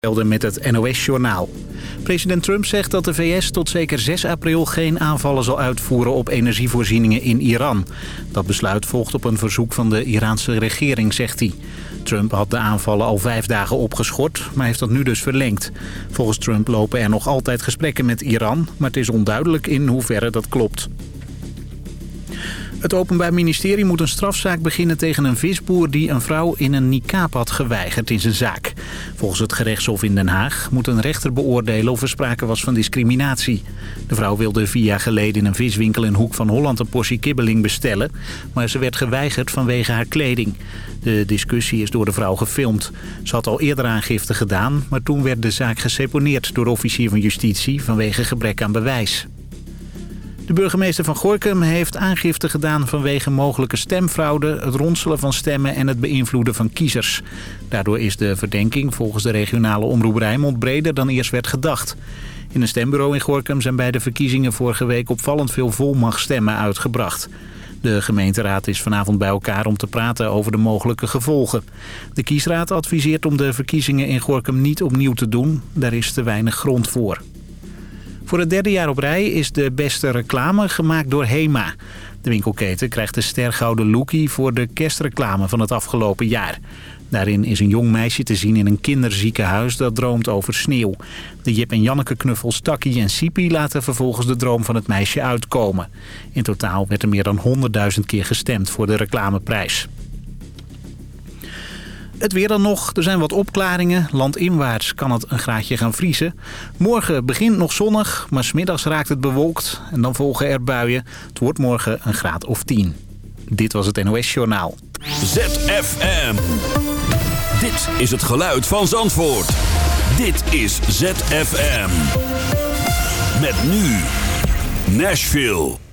met het NOS-journaal. President Trump zegt dat de VS tot zeker 6 april geen aanvallen zal uitvoeren op energievoorzieningen in Iran. Dat besluit volgt op een verzoek van de Iraanse regering, zegt hij. Trump had de aanvallen al vijf dagen opgeschort, maar heeft dat nu dus verlengd. Volgens Trump lopen er nog altijd gesprekken met Iran, maar het is onduidelijk in hoeverre dat klopt. Het Openbaar Ministerie moet een strafzaak beginnen tegen een visboer... die een vrouw in een niqab had geweigerd in zijn zaak. Volgens het gerechtshof in Den Haag moet een rechter beoordelen... of er sprake was van discriminatie. De vrouw wilde vier jaar geleden in een viswinkel in Hoek van Holland... een portie kibbeling bestellen, maar ze werd geweigerd vanwege haar kleding. De discussie is door de vrouw gefilmd. Ze had al eerder aangifte gedaan, maar toen werd de zaak geseponeerd... door officier van justitie vanwege gebrek aan bewijs. De burgemeester van Gorkum heeft aangifte gedaan vanwege mogelijke stemfraude, het ronselen van stemmen en het beïnvloeden van kiezers. Daardoor is de verdenking volgens de regionale omroep Rijnmond breder dan eerst werd gedacht. In een stembureau in Gorkum zijn bij de verkiezingen vorige week opvallend veel volmachtstemmen uitgebracht. De gemeenteraad is vanavond bij elkaar om te praten over de mogelijke gevolgen. De kiesraad adviseert om de verkiezingen in Gorkum niet opnieuw te doen. Daar is te weinig grond voor. Voor het derde jaar op rij is de beste reclame gemaakt door HEMA. De winkelketen krijgt de stergouden Lookie voor de kerstreclame van het afgelopen jaar. Daarin is een jong meisje te zien in een kinderziekenhuis dat droomt over sneeuw. De Jip en Janneke knuffels Takkie en Sipi laten vervolgens de droom van het meisje uitkomen. In totaal werd er meer dan 100.000 keer gestemd voor de reclameprijs. Het weer dan nog. Er zijn wat opklaringen. Landinwaarts kan het een graadje gaan vriezen. Morgen begint nog zonnig, maar smiddags raakt het bewolkt. En dan volgen er buien. Het wordt morgen een graad of 10. Dit was het NOS Journaal. ZFM. Dit is het geluid van Zandvoort. Dit is ZFM. Met nu Nashville.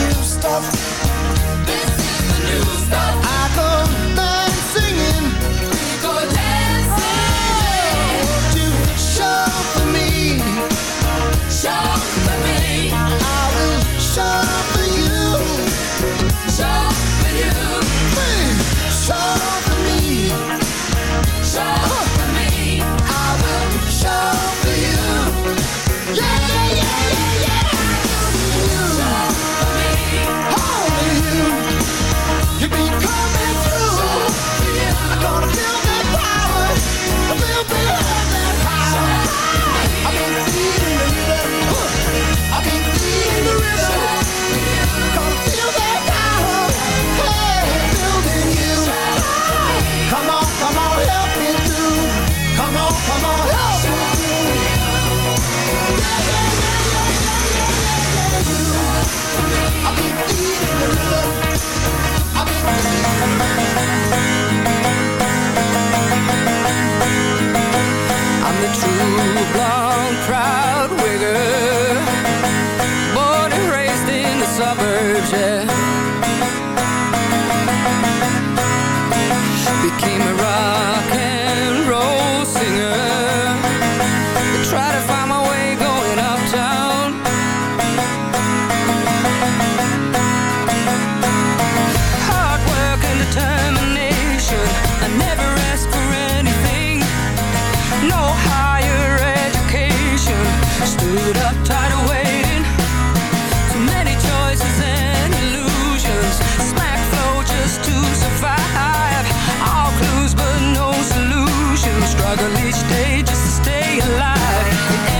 new stuff. This is the new stuff. I each day just to stay alive.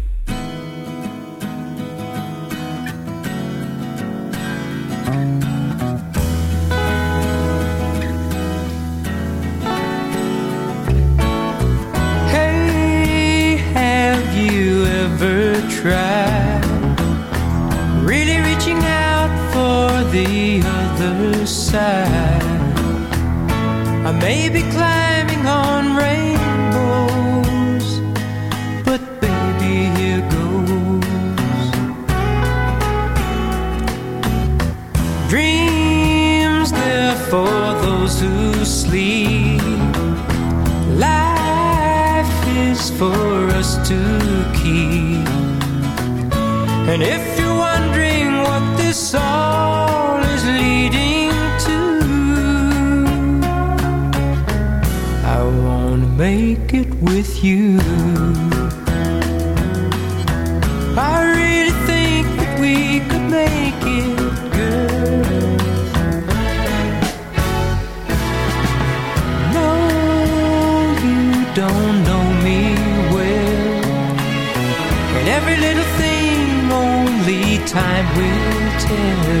Yeah.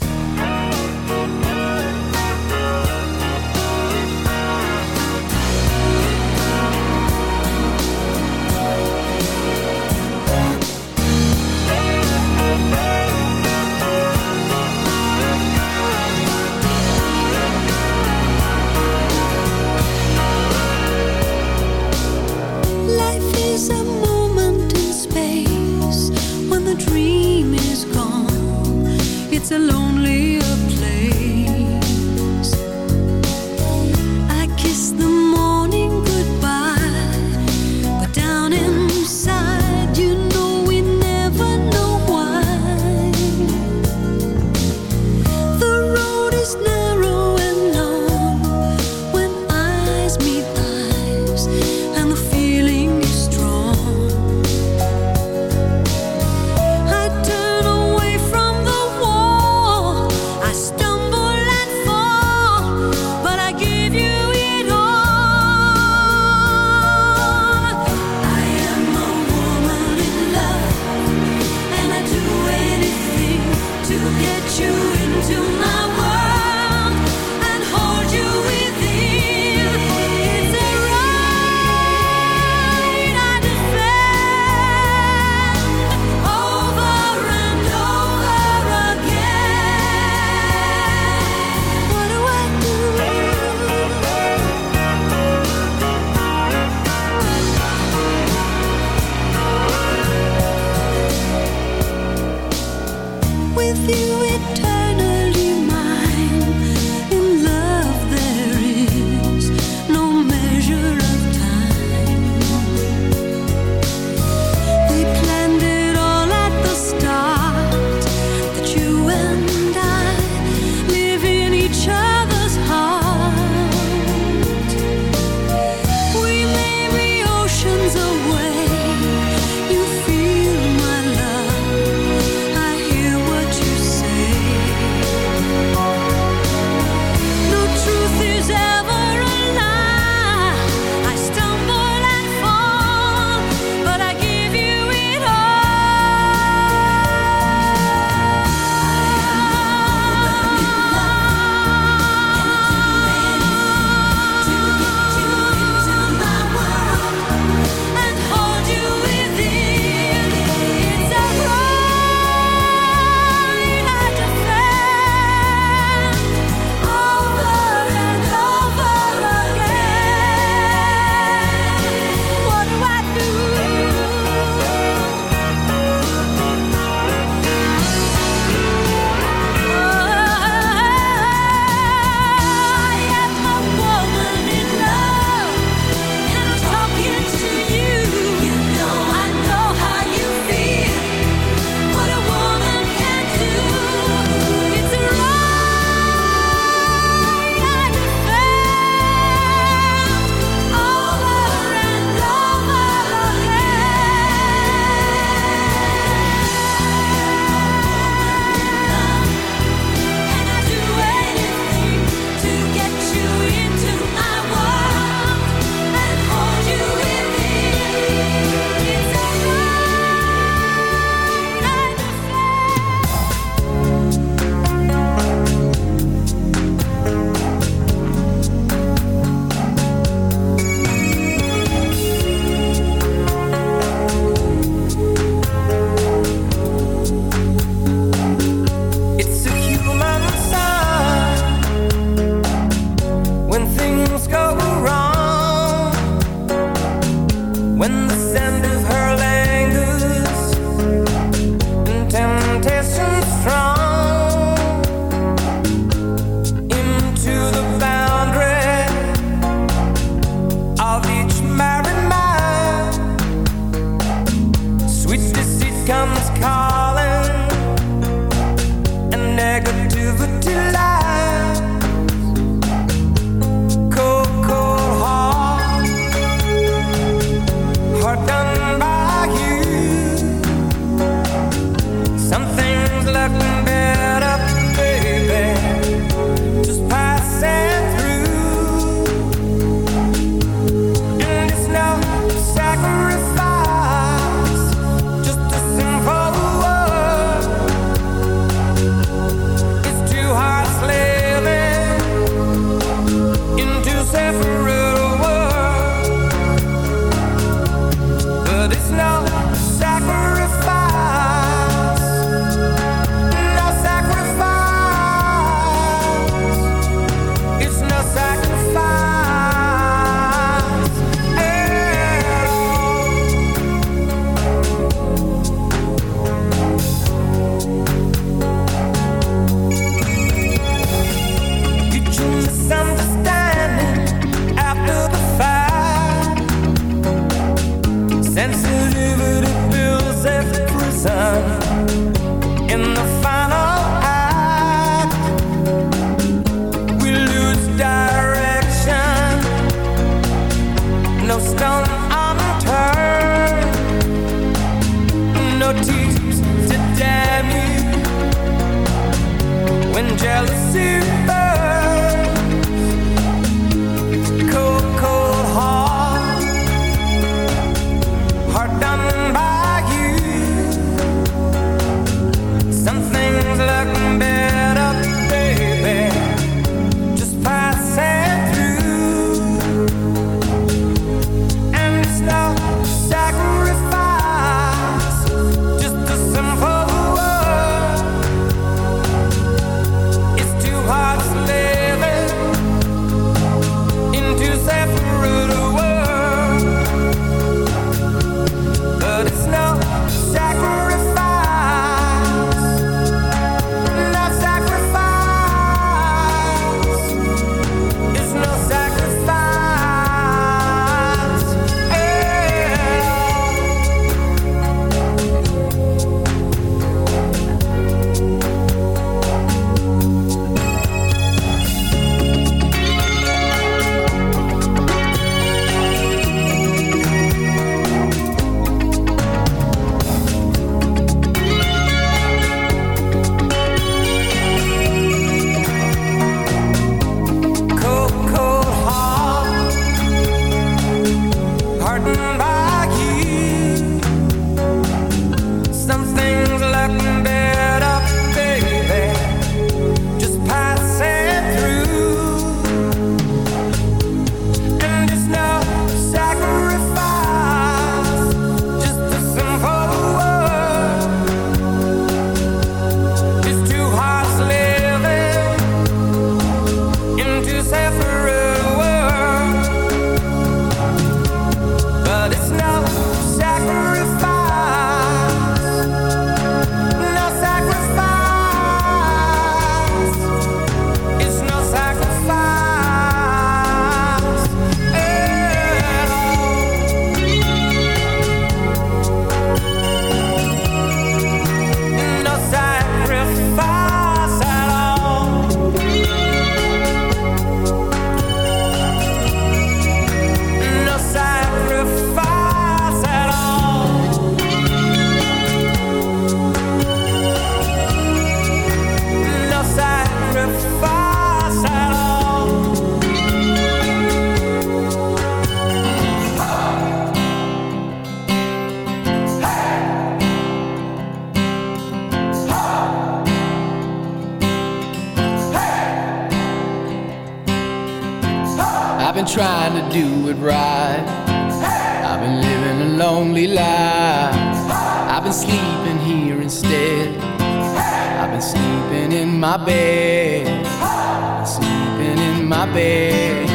My bed.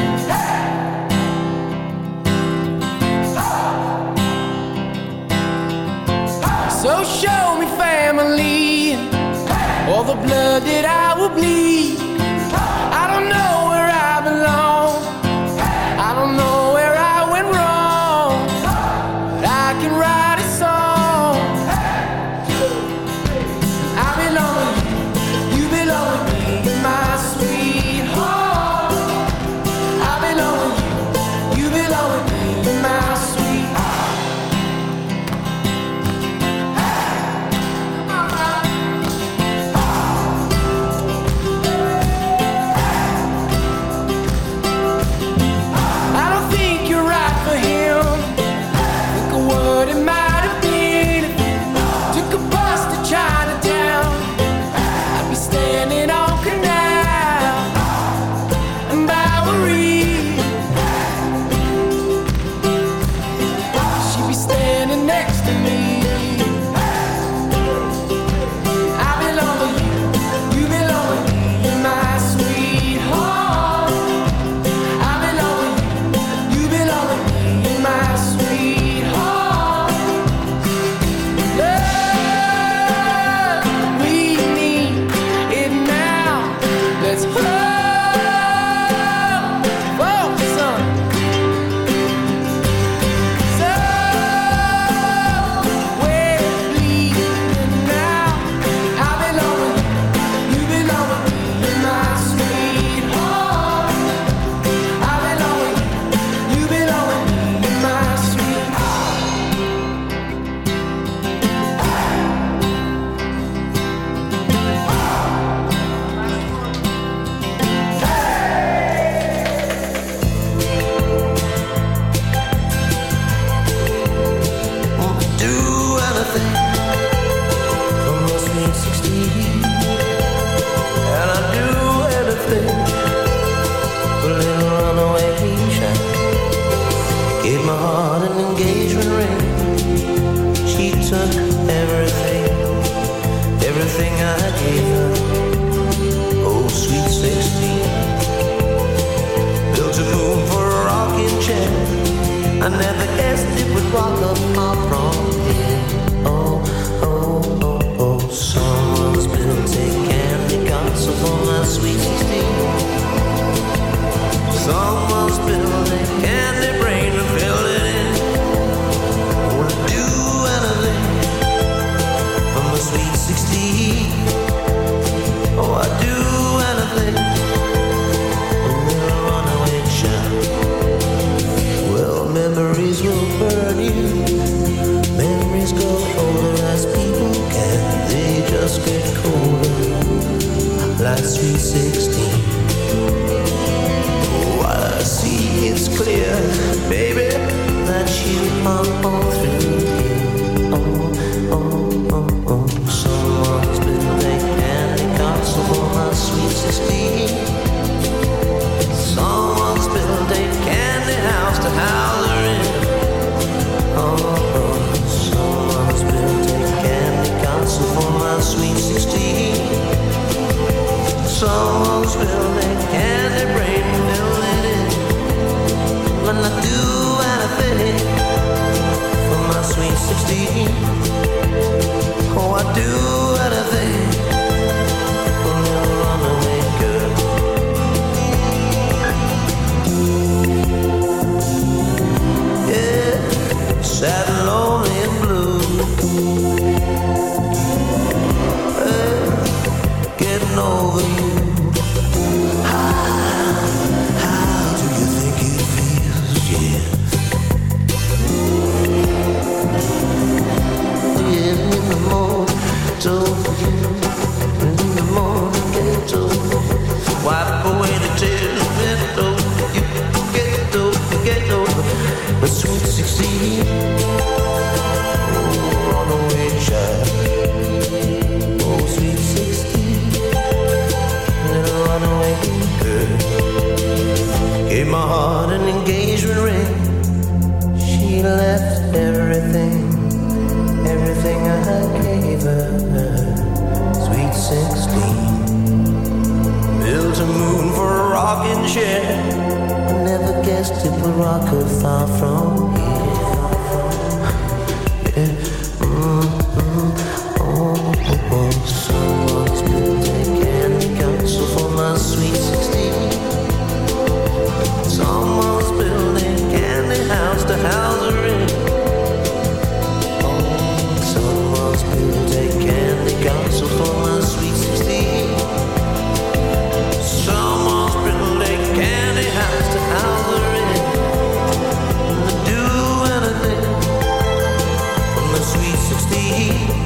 see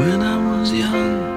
when I was young.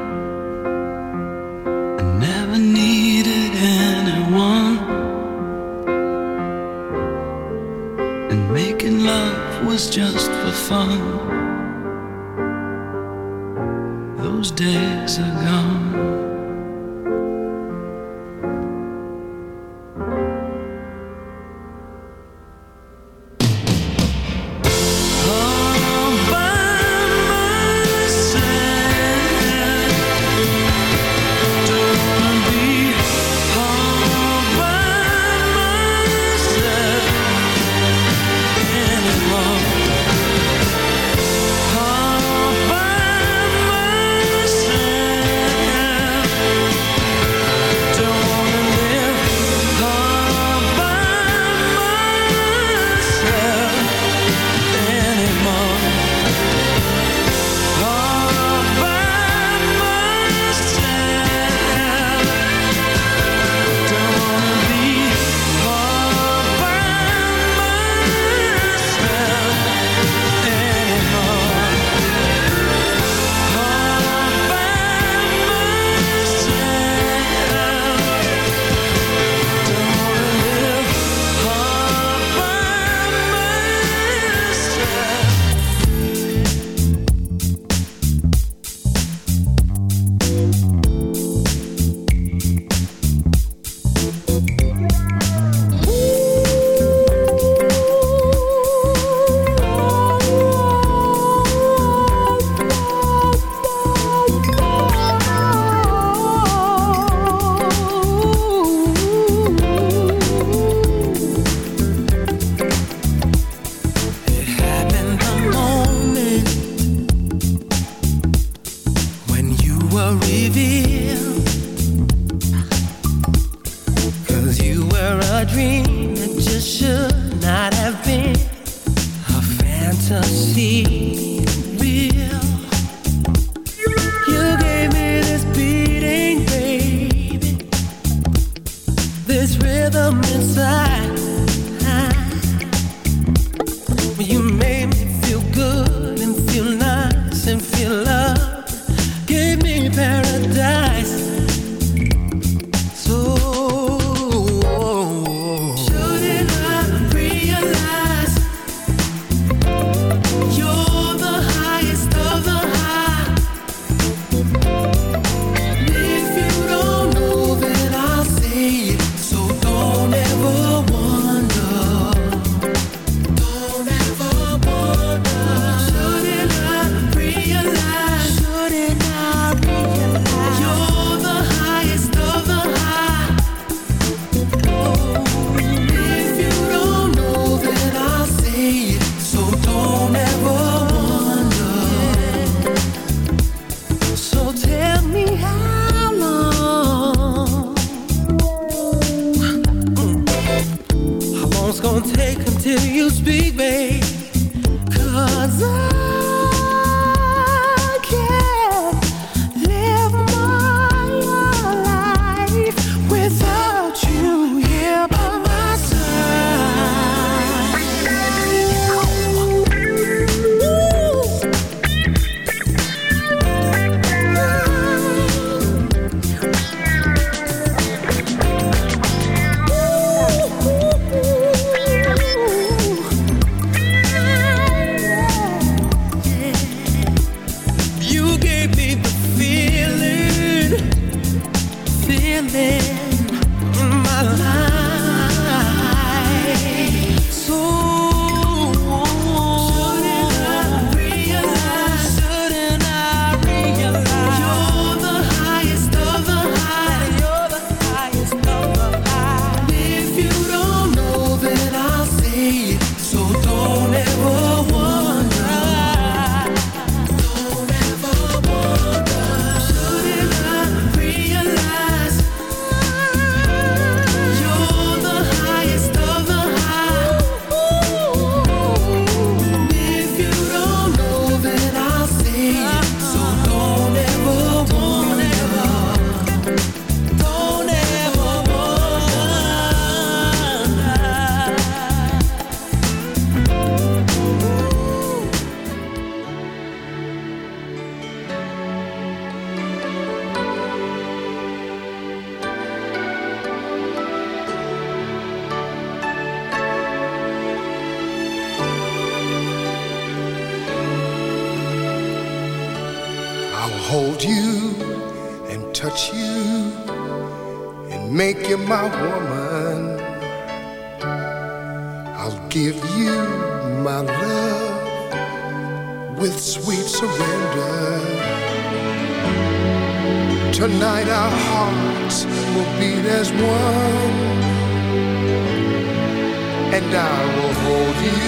and I will hold you,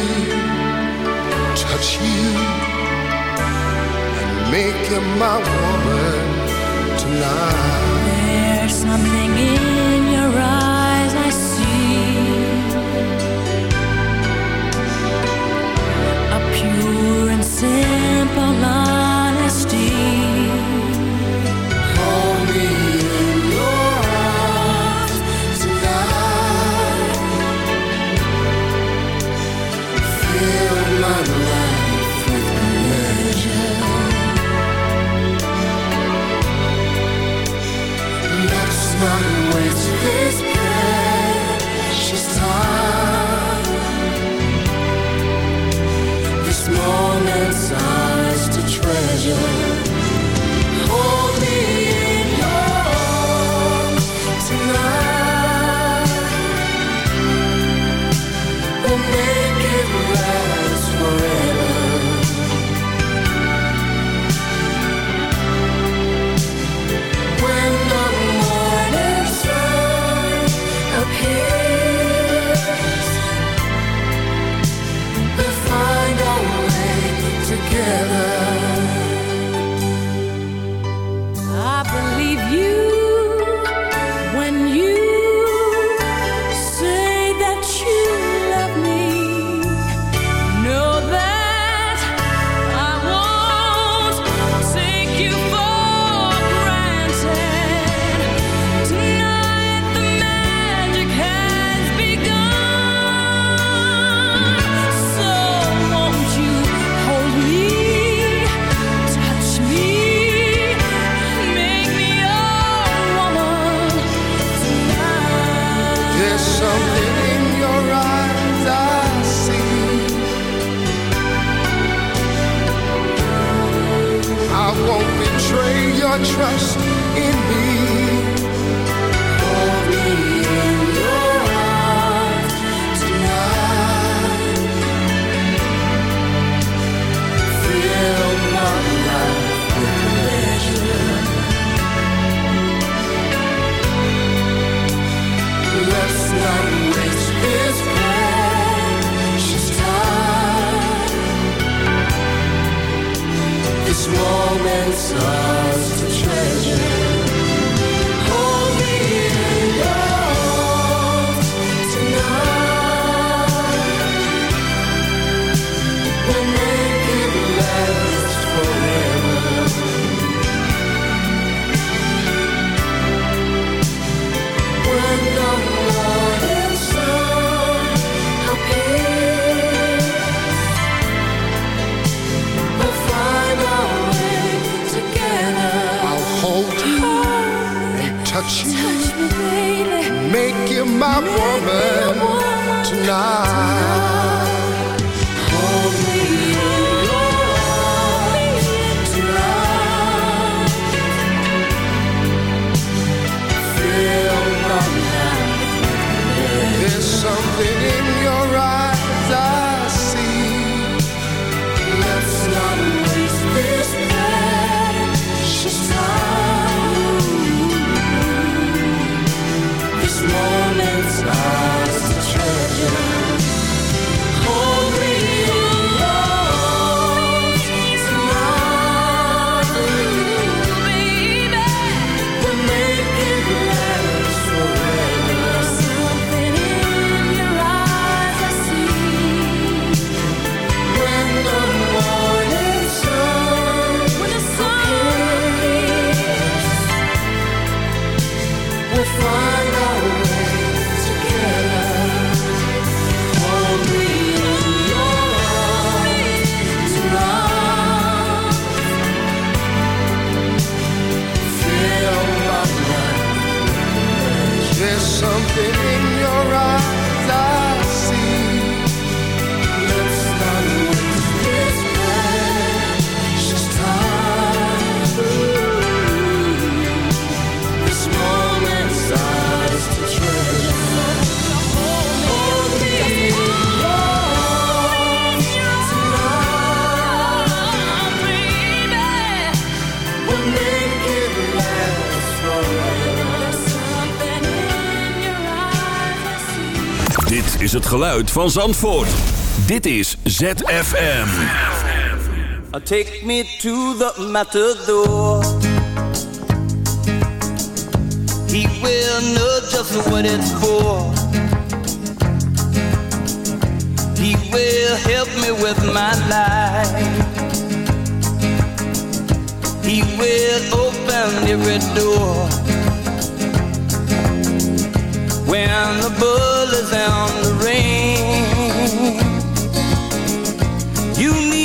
touch you, and make you my woman tonight. There's something in your eyes I see, a pure and simple. Het geluid van Zandvoort. Dit is ZFM. Take me to the matador. He will know just what it's for. He will help me with my life. He will open every door. When the bull is on the ring. You need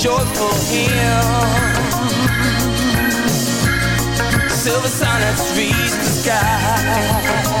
Joyful for him. Silver sonnets reach the sky.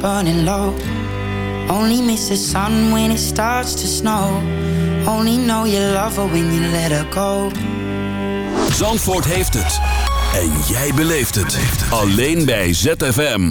burning low Only miss the sun when it starts to snow Only know you love her when you let her go Zandvoort heeft het. En jij beleeft het. Alleen bij ZFM.